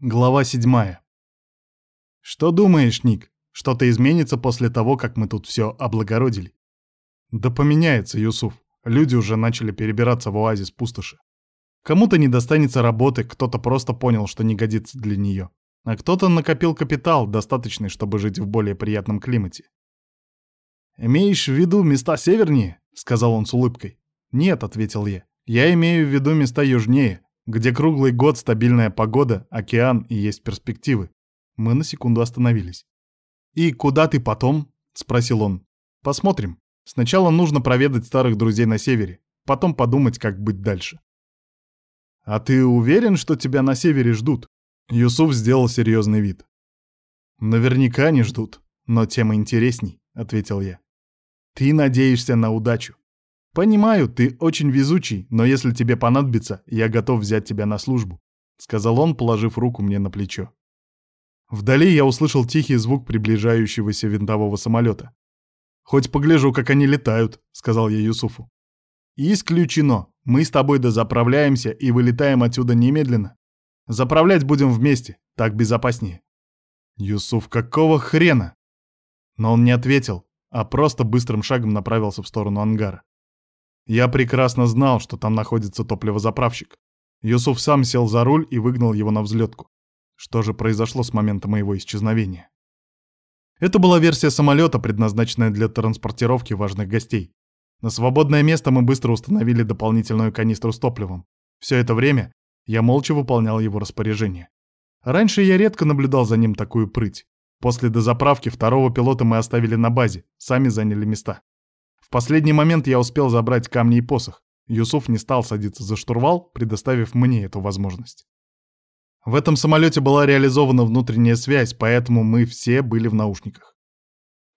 Глава седьмая. Что думаешь, Ник? Что-то изменится после того, как мы тут все облагородили? Да поменяется, Юсуф. Люди уже начали перебираться в оазис пустоши. Кому-то не достанется работы, кто-то просто понял, что не годится для нее. А кто-то накопил капитал, достаточный, чтобы жить в более приятном климате. «Имеешь в виду места севернее?» — сказал он с улыбкой. «Нет», — ответил я. «Я имею в виду места южнее, где круглый год стабильная погода, океан и есть перспективы. Мы на секунду остановились. «И куда ты потом?» — спросил он. «Посмотрим. Сначала нужно проведать старых друзей на севере, потом подумать, как быть дальше». «А ты уверен, что тебя на севере ждут?» Юсуф сделал серьезный вид. «Наверняка не ждут, но тем интересней», — ответил я. «Ты надеешься на удачу. «Понимаю, ты очень везучий, но если тебе понадобится, я готов взять тебя на службу», — сказал он, положив руку мне на плечо. Вдали я услышал тихий звук приближающегося винтового самолета. «Хоть погляжу, как они летают», — сказал я Юсуфу. «Исключено. Мы с тобой дозаправляемся и вылетаем отсюда немедленно. Заправлять будем вместе, так безопаснее». «Юсуф, какого хрена?» Но он не ответил, а просто быстрым шагом направился в сторону ангара. Я прекрасно знал, что там находится топливозаправщик. Юсуф сам сел за руль и выгнал его на взлетку. Что же произошло с момента моего исчезновения? Это была версия самолета, предназначенная для транспортировки важных гостей. На свободное место мы быстро установили дополнительную канистру с топливом. Все это время я молча выполнял его распоряжение. Раньше я редко наблюдал за ним такую прыть. После дозаправки второго пилота мы оставили на базе, сами заняли места. В последний момент я успел забрать камни и посох. Юсуф не стал садиться за штурвал, предоставив мне эту возможность. В этом самолете была реализована внутренняя связь, поэтому мы все были в наушниках.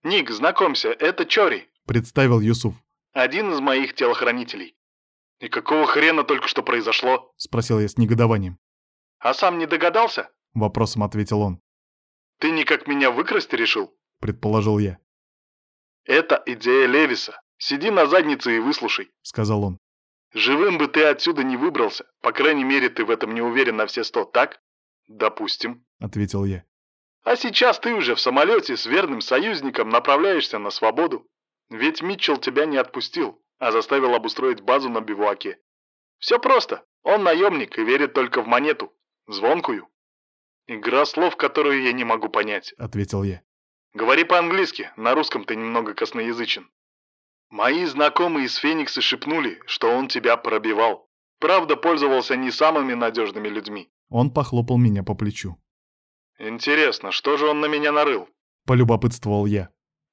«Ник, знакомься, это Чори», — представил Юсуф. «Один из моих телохранителей». «И какого хрена только что произошло?» — спросил я с негодованием. «А сам не догадался?» — вопросом ответил он. «Ты никак меня выкрасть решил?» — предположил я. «Это идея Левиса. Сиди на заднице и выслушай», — сказал он. «Живым бы ты отсюда не выбрался. По крайней мере, ты в этом не уверен на все сто, так?» «Допустим», — ответил я. «А сейчас ты уже в самолете с верным союзником направляешься на свободу. Ведь Митчелл тебя не отпустил, а заставил обустроить базу на бивуаке. Все просто. Он наемник и верит только в монету. Звонкую. Игра слов, которую я не могу понять», — ответил я. Говори по-английски, на русском ты немного косноязычен. Мои знакомые из Феникса шепнули, что он тебя пробивал. Правда, пользовался не самыми надежными людьми. Он похлопал меня по плечу. Интересно, что же он на меня нарыл? Полюбопытствовал я.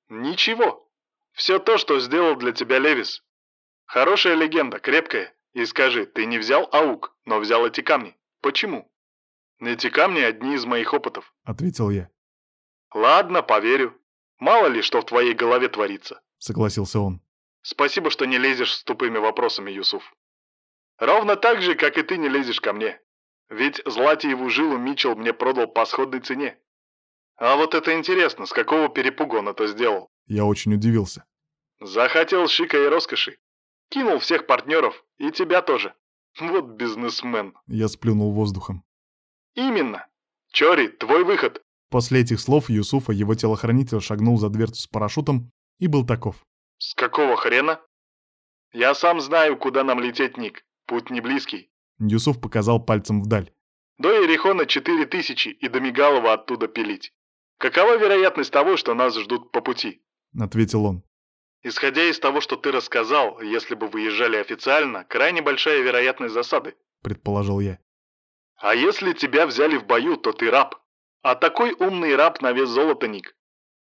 Ничего. Все то, что сделал для тебя Левис. Хорошая легенда, крепкая. И скажи, ты не взял аук, но взял эти камни. Почему? Эти камни одни из моих опытов. Ответил я. «Ладно, поверю. Мало ли, что в твоей голове творится», — согласился он. «Спасибо, что не лезешь с тупыми вопросами, Юсуф. Ровно так же, как и ты не лезешь ко мне. Ведь Златиеву жилу Митчелл мне продал по сходной цене. А вот это интересно, с какого перепугу он это сделал?» Я очень удивился. «Захотел шика и роскоши. Кинул всех партнеров, и тебя тоже. Вот бизнесмен». Я сплюнул воздухом. «Именно. Чори, твой выход. После этих слов Юсуфа его телохранитель шагнул за дверцу с парашютом и был таков. «С какого хрена?» «Я сам знаю, куда нам лететь, Ник. Путь не близкий». Юсуф показал пальцем вдаль. «До Ерехона четыре тысячи и до Мигалова оттуда пилить. Какова вероятность того, что нас ждут по пути?» Ответил он. «Исходя из того, что ты рассказал, если бы выезжали официально, крайне большая вероятность засады», предположил я. «А если тебя взяли в бою, то ты раб. А такой умный раб на вес золота, Ник.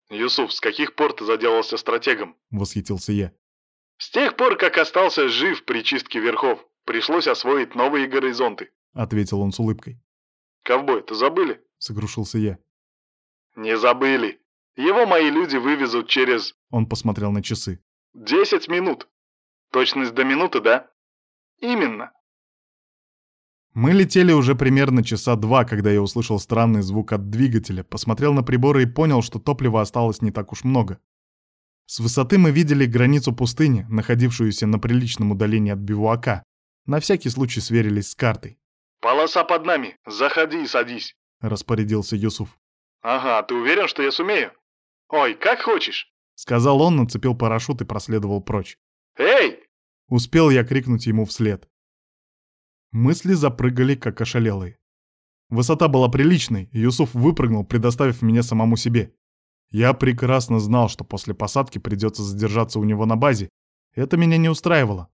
Юсуф, с каких пор ты заделался стратегом? Восхитился я. С тех пор, как остался жив при чистке верхов, пришлось освоить новые горизонты. Ответил он с улыбкой. Ковбой, ты забыли? Согрушился я. Не забыли. Его мои люди вывезут через... Он посмотрел на часы. Десять минут. Точность до минуты, да? Именно. Мы летели уже примерно часа два, когда я услышал странный звук от двигателя, посмотрел на приборы и понял, что топлива осталось не так уж много. С высоты мы видели границу пустыни, находившуюся на приличном удалении от бивуака. На всякий случай сверились с картой. «Полоса под нами! Заходи и садись!» — распорядился Юсуф. «Ага, ты уверен, что я сумею? Ой, как хочешь!» — сказал он, нацепил парашют и проследовал прочь. «Эй!» — успел я крикнуть ему вслед. Мысли запрыгали, как ошалелые. Высота была приличной, и Юсуф выпрыгнул, предоставив меня самому себе. Я прекрасно знал, что после посадки придется задержаться у него на базе. Это меня не устраивало.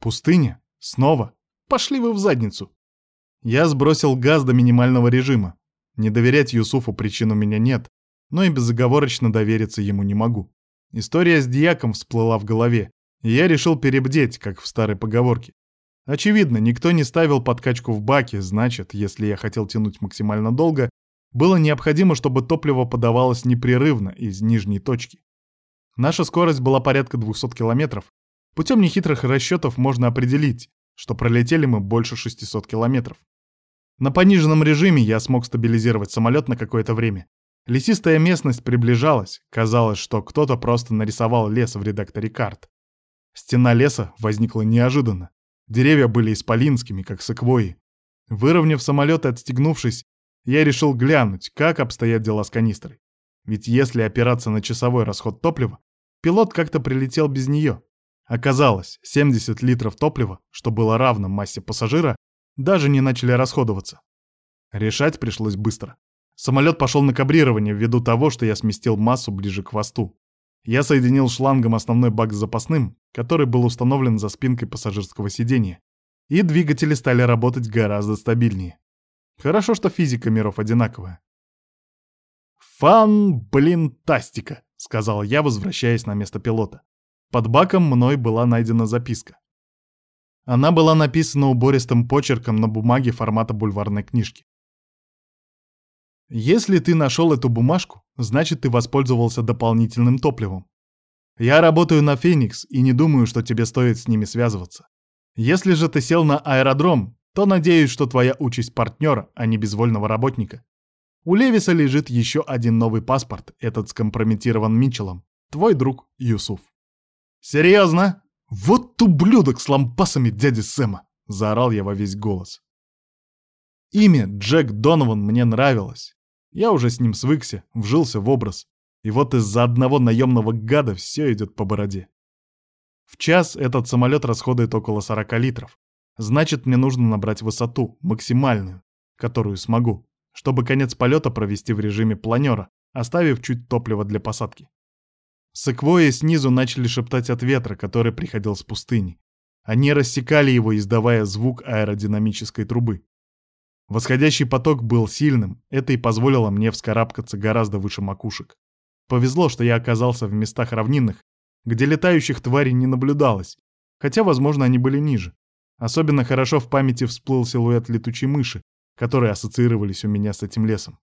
Пустыня? Снова? Пошли вы в задницу. Я сбросил газ до минимального режима. Не доверять Юсуфу причин у меня нет, но и безоговорочно довериться ему не могу. История с дьяком всплыла в голове, и я решил перебдеть, как в старой поговорке. Очевидно, никто не ставил подкачку в баке, значит, если я хотел тянуть максимально долго, было необходимо, чтобы топливо подавалось непрерывно из нижней точки. Наша скорость была порядка 200 километров. Путем нехитрых расчетов можно определить, что пролетели мы больше 600 километров. На пониженном режиме я смог стабилизировать самолет на какое-то время. Лесистая местность приближалась, казалось, что кто-то просто нарисовал лес в редакторе карт. Стена леса возникла неожиданно. Деревья были исполинскими, как секвои. Выровняв самолет и отстегнувшись, я решил глянуть, как обстоят дела с канистрой. Ведь если опираться на часовой расход топлива, пилот как-то прилетел без нее. Оказалось, 70 литров топлива, что было равно массе пассажира, даже не начали расходоваться. Решать пришлось быстро. Самолет пошел на кабрирование ввиду того, что я сместил массу ближе к хвосту. Я соединил шлангом основной бак с запасным, который был установлен за спинкой пассажирского сиденья, и двигатели стали работать гораздо стабильнее. Хорошо, что физика миров одинаковая. «Фан, блин, тастика», — сказал я, возвращаясь на место пилота. Под баком мной была найдена записка. Она была написана убористым почерком на бумаге формата бульварной книжки. Если ты нашел эту бумажку, значит, ты воспользовался дополнительным топливом. Я работаю на Феникс и не думаю, что тебе стоит с ними связываться. Если же ты сел на аэродром, то надеюсь, что твоя участь партнера, а не безвольного работника. У Левиса лежит еще один новый паспорт, этот скомпрометирован Митчеллом. Твой друг Юсуф. «Серьезно? Вот ублюдок с лампасами дяди Сэма!» — заорал я во весь голос. Имя Джек Донован мне нравилось. Я уже с ним свыкся, вжился в образ. И вот из-за одного наемного гада все идет по бороде. В час этот самолет расходует около 40 литров. Значит, мне нужно набрать высоту, максимальную, которую смогу, чтобы конец полета провести в режиме планера, оставив чуть топлива для посадки. Секвои снизу начали шептать от ветра, который приходил с пустыни. Они рассекали его, издавая звук аэродинамической трубы. Восходящий поток был сильным, это и позволило мне вскарабкаться гораздо выше макушек. Повезло, что я оказался в местах равнинных, где летающих тварей не наблюдалось, хотя, возможно, они были ниже. Особенно хорошо в памяти всплыл силуэт летучей мыши, которые ассоциировались у меня с этим лесом.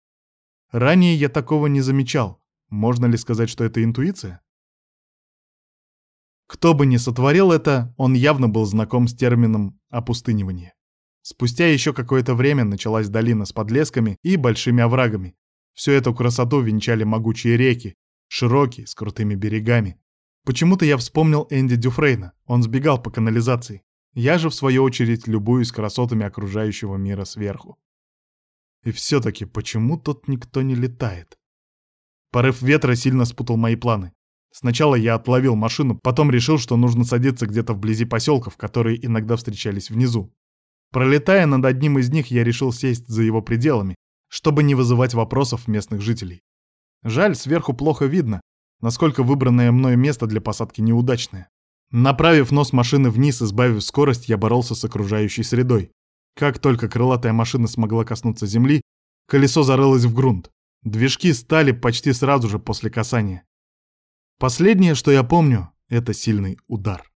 Ранее я такого не замечал. Можно ли сказать, что это интуиция? Кто бы ни сотворил это, он явно был знаком с термином «опустынивание». Спустя еще какое-то время началась долина с подлесками и большими оврагами. Всю эту красоту венчали могучие реки, широкие, с крутыми берегами. Почему-то я вспомнил Энди Дюфрейна, он сбегал по канализации. Я же, в свою очередь, любуюсь красотами окружающего мира сверху. И все-таки почему тут никто не летает? Порыв ветра сильно спутал мои планы. Сначала я отловил машину, потом решил, что нужно садиться где-то вблизи поселков, которые иногда встречались внизу. Пролетая над одним из них, я решил сесть за его пределами, чтобы не вызывать вопросов местных жителей. Жаль, сверху плохо видно, насколько выбранное мною место для посадки неудачное. Направив нос машины вниз и сбавив скорость, я боролся с окружающей средой. Как только крылатая машина смогла коснуться земли, колесо зарылось в грунт. Движки стали почти сразу же после касания. Последнее, что я помню, это сильный удар.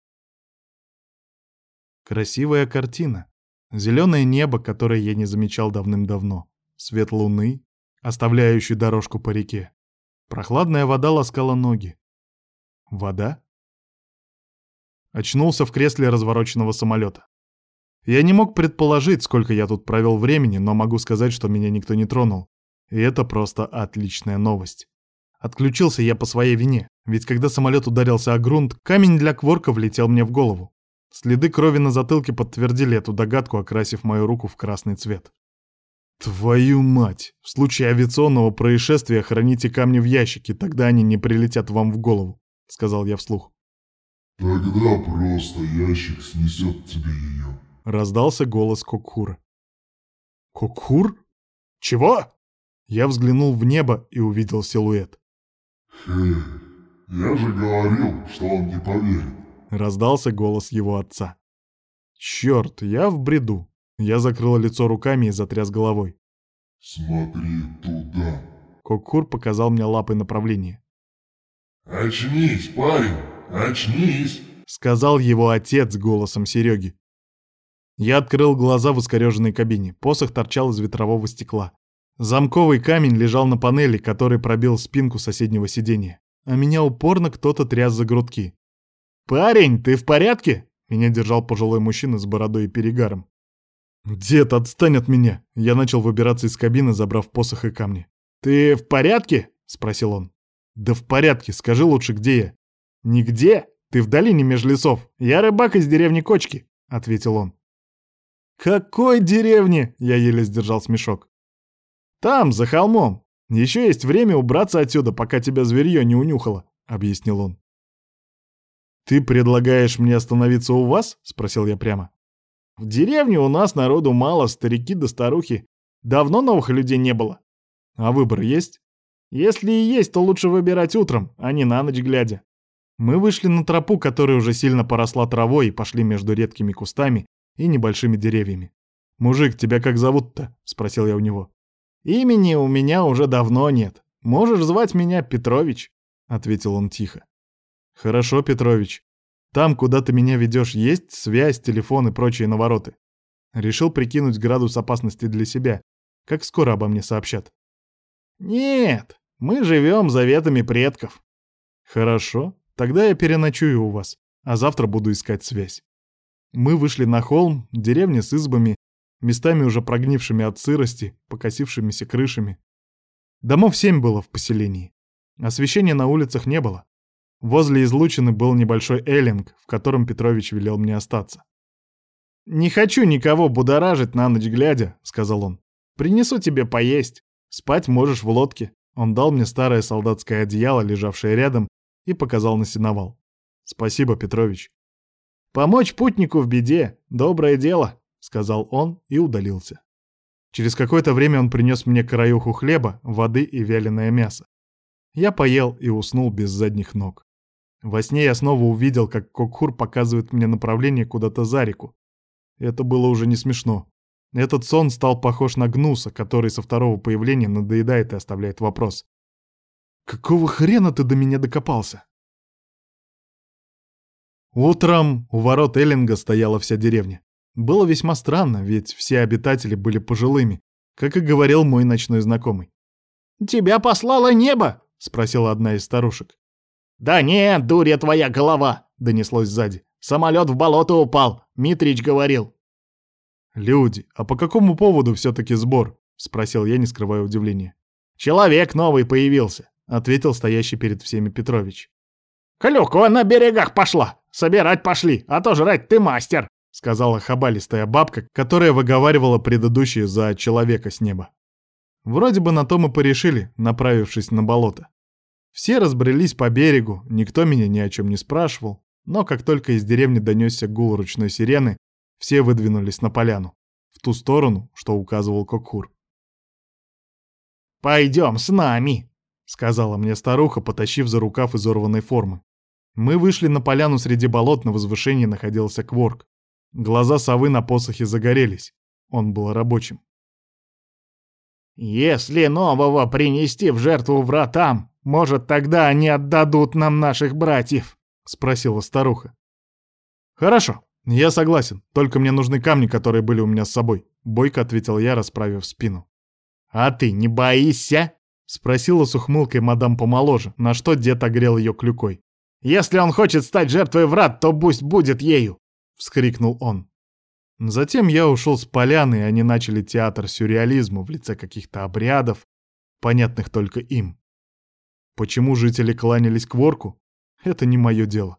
Красивая картина. Зеленое небо, которое я не замечал давным-давно. Свет луны, оставляющий дорожку по реке. Прохладная вода ласкала ноги. Вода? Очнулся в кресле развороченного самолета. Я не мог предположить, сколько я тут провел времени, но могу сказать, что меня никто не тронул. И это просто отличная новость. Отключился я по своей вине, ведь когда самолет ударился о грунт, камень для кворка влетел мне в голову. Следы крови на затылке подтвердили эту догадку, окрасив мою руку в красный цвет. Твою мать! В случае авиационного происшествия храните камни в ящике, тогда они не прилетят вам в голову, сказал я вслух. Тогда просто ящик снесет тебе ее. Раздался голос Кокхура. Кокхур? Чего? Я взглянул в небо и увидел силуэт. Хе, я же говорил, что он не поверит. Раздался голос его отца. Черт, я в бреду. Я закрыл лицо руками и затряс головой. Смотри туда. Кокхур показал мне лапой направление. Очнись, парень, очнись, сказал его отец голосом Сереги. Я открыл глаза в искореженной кабине. Посох торчал из ветрового стекла. Замковый камень лежал на панели, который пробил спинку соседнего сиденья. А меня упорно кто-то тряс за грудки. «Парень, ты в порядке?» Меня держал пожилой мужчина с бородой и перегаром. «Дед, отстань от меня!» Я начал выбираться из кабины, забрав посох и камни. «Ты в порядке?» — спросил он. «Да в порядке, скажи лучше, где я?» «Нигде? Ты в долине меж лесов. Я рыбак из деревни Кочки», — ответил он. «Какой деревни?» — я еле сдержал смешок. «Там, за холмом. Еще есть время убраться отсюда, пока тебя зверье не унюхало», — объяснил он. «Ты предлагаешь мне остановиться у вас?» — спросил я прямо. «В деревне у нас народу мало, старики да старухи. Давно новых людей не было. А выбор есть? Если и есть, то лучше выбирать утром, а не на ночь глядя». Мы вышли на тропу, которая уже сильно поросла травой, и пошли между редкими кустами и небольшими деревьями. «Мужик, тебя как зовут-то?» — спросил я у него. «Имени у меня уже давно нет. Можешь звать меня Петрович», — ответил он тихо. «Хорошо, Петрович. Там, куда ты меня ведешь, есть связь, телефон и прочие навороты. Решил прикинуть градус опасности для себя. Как скоро обо мне сообщат?» «Нет, мы живем заветами предков». «Хорошо, тогда я переночую у вас, а завтра буду искать связь». Мы вышли на холм, деревня с избами, местами уже прогнившими от сырости, покосившимися крышами. Домов семь было в поселении. Освещения на улицах не было. Возле излучины был небольшой эллинг, в котором Петрович велел мне остаться. «Не хочу никого будоражить на ночь глядя», — сказал он. «Принесу тебе поесть. Спать можешь в лодке». Он дал мне старое солдатское одеяло, лежавшее рядом, и показал на сеновал. «Спасибо, Петрович». «Помочь путнику в беде — доброе дело», — сказал он и удалился. Через какое-то время он принес мне краюху хлеба, воды и вяленое мясо. Я поел и уснул без задних ног. Во сне я снова увидел, как Кокхур показывает мне направление куда-то за реку. Это было уже не смешно. Этот сон стал похож на гнуса, который со второго появления надоедает и оставляет вопрос. «Какого хрена ты до меня докопался?» Утром у ворот Эллинга стояла вся деревня. Было весьма странно, ведь все обитатели были пожилыми, как и говорил мой ночной знакомый. «Тебя послало небо?» — спросила одна из старушек. «Да нет, дурья твоя голова!» — донеслось сзади. «Самолет в болото упал, Митрич говорил». «Люди, а по какому поводу все-таки сбор?» — спросил я, не скрывая удивления. «Человек новый появился», — ответил стоящий перед всеми Петрович. «Клюква на берегах пошла! Собирать пошли, а то жрать ты мастер!» — сказала хабалистая бабка, которая выговаривала предыдущие за человека с неба. Вроде бы на то мы порешили, направившись на болото. Все разбрелись по берегу, никто меня ни о чем не спрашивал, но как только из деревни донесся гул ручной сирены, все выдвинулись на поляну, в ту сторону, что указывал Кокхур. «Пойдем с нами», — сказала мне старуха, потащив за рукав изорванной формы. Мы вышли на поляну среди болот, на возвышении находился Кворк. Глаза совы на посохе загорелись. Он был рабочим. «Если нового принести в жертву вратам, может, тогда они отдадут нам наших братьев?» — спросила старуха. «Хорошо, я согласен, только мне нужны камни, которые были у меня с собой», — бойко ответил я, расправив спину. «А ты не боишься?» — спросила с ухмылкой мадам помоложе, на что дед огрел ее клюкой. «Если он хочет стать жертвой врат, то пусть будет ею!» — вскрикнул он. Затем я ушел с поляны, и они начали театр сюрреализма в лице каких-то обрядов, понятных только им. Почему жители кланялись к ворку? Это не мое дело.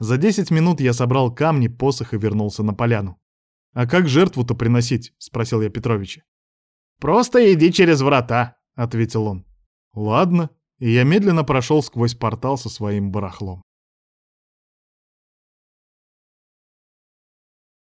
За десять минут я собрал камни, посох и вернулся на поляну. «А как жертву-то приносить?» — спросил я Петровича. «Просто иди через врата», — ответил он. «Ладно». И я медленно прошел сквозь портал со своим барахлом.